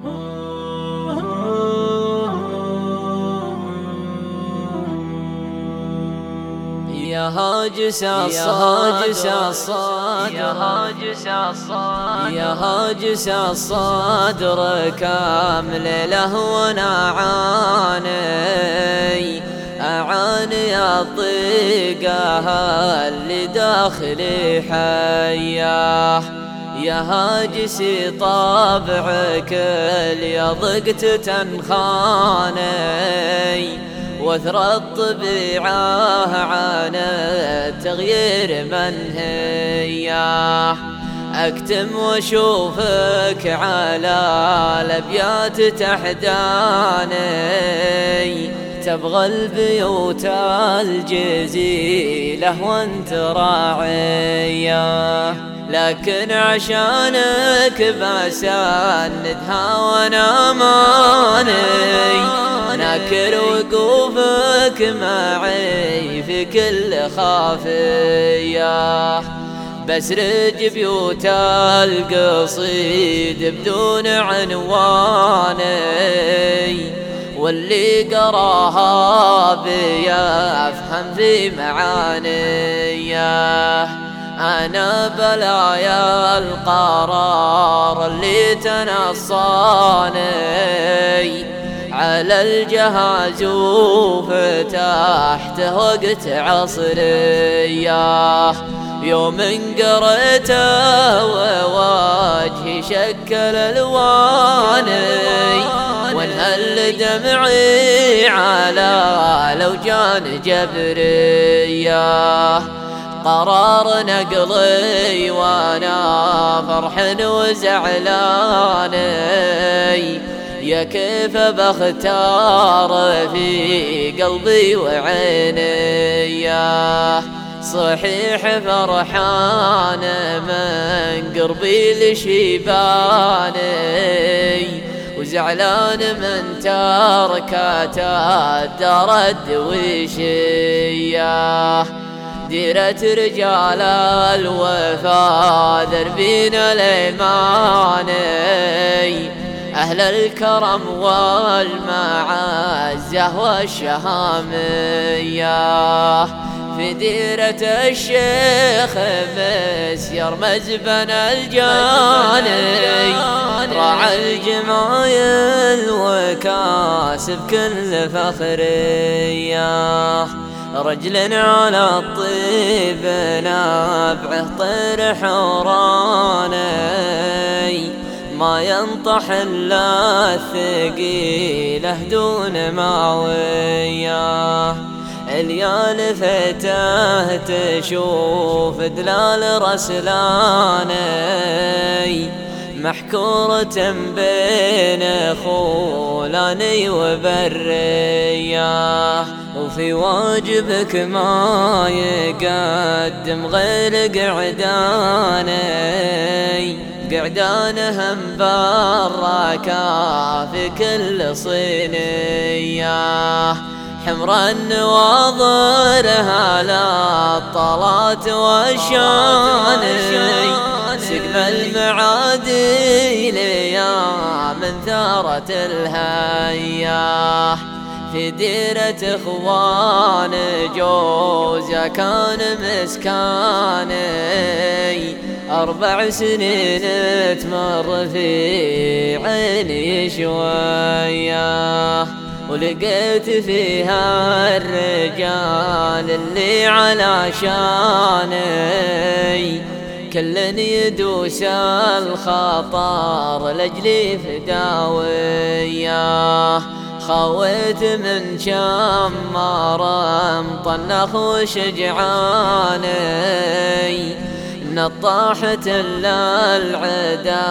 يا هاجس الصاد يا هاجس يا هاجس الصدر كامل له ونعاني. أعاني الطيقة اللي داخلي حياه. يا هاجسي طابعك اللي ضقت تنخاني وثر الطبيعة عن التغيير منهية أكتم وأشوفك على الأبيات تحداني تبغى البيوت الجزيلة وانت راعية. لكن عشانك بسندها وأنا ماني ناكر وقوفك معي في كل خافية. بسرج بيوت القصيد بدون عنواني. واللي قراها بيفهم في معانية. أنا بلايا القرار اللي تنصاني. على الجهاز وفتحته وقت عصرية. يوم قريته ووجهي شكل ألواني. وانهل دمعي على لو جان جبرية. قرار نقلي وأنا فرح وزعلاني. يا كيف بختار في قلبي وعيني؟ صحيح فرحان من قربي لشيباني. وزعلان من تركات الدار الدويشيه ديرة رجال الوفا دربين الأيماني. أهل الكرم والمعزة والشهامية. في ديرة الشيخ مسير مزبن الجاني. راعى الجمايل وكاسب كل فخرية. رجل على الطيب نابعه طير حوراني ما ينطح إلا الثقيله دون ماويه اليال فتاه تشوف دلال رسلاني. محكورة بين خولاني وبرية. وفي واجبك ما يقدم غير قعداني. قعدانهم براكا في كل صينية. حمر النواظر لا الطلات والشاني سقف المعادي ليا من ثارة الهيا. في ديرة إخوان جوزا كان مسكاني. أربع سنين تمر في عيني شوية ولقيت فيها الرجال اللي على شاني. كل يدوس الخطر لجلي فداوية. خويت من شمار مطنخ وشجعاني. نطاحة العدا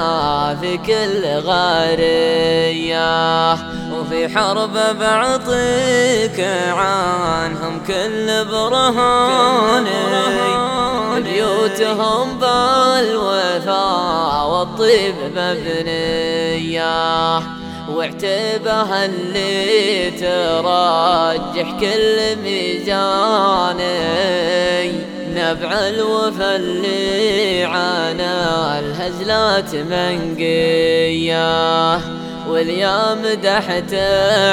في كل غارية وفي حرب بعطيك عنهم كل برهاني. بيوتهم بالوفا والطيب مبنية. وعتبها اللي ترجح كل ميزاني. نبع الوفا اللي عانى الهزلات منقية واليا مدحت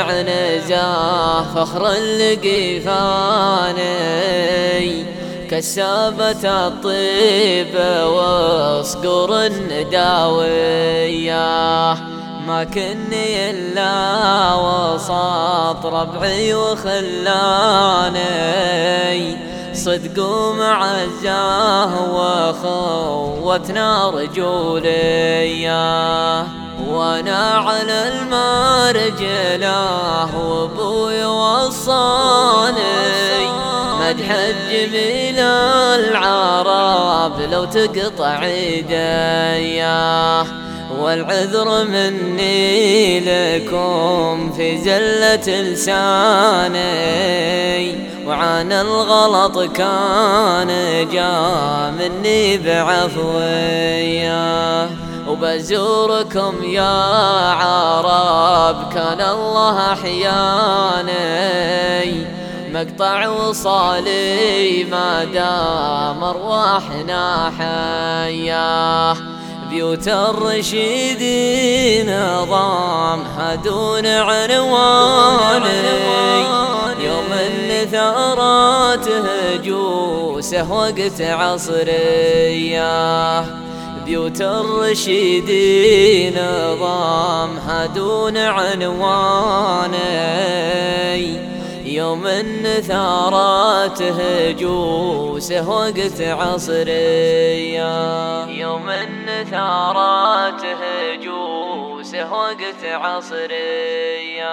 عنزاه فخر القيفاني كسابة الطيب وصقر النداوية ما كني إلا وسط ربعي وخلاني. صدق ومعزاه وخوتنا رجولي. وأنا على المرجله وابوي وصاني. مدح الجميل العرب لو تقطع ايديه والعذر مني لكم في زلة لساني وعن الغلط كان جاء مني بعفوية. وبزوركم يا عرب كان الله أحياني. مقطع وصالي ما دام أرواحنا حياة. بيوت الرشيد نظام هدون عنواني يوم النثارات هجوسه وقت عصرية. بيوت الرشيد نظام هدون عنواني يوم النثارات هجوسه وقت عصرية. يوم النثارات هجوسه وقت عصرية.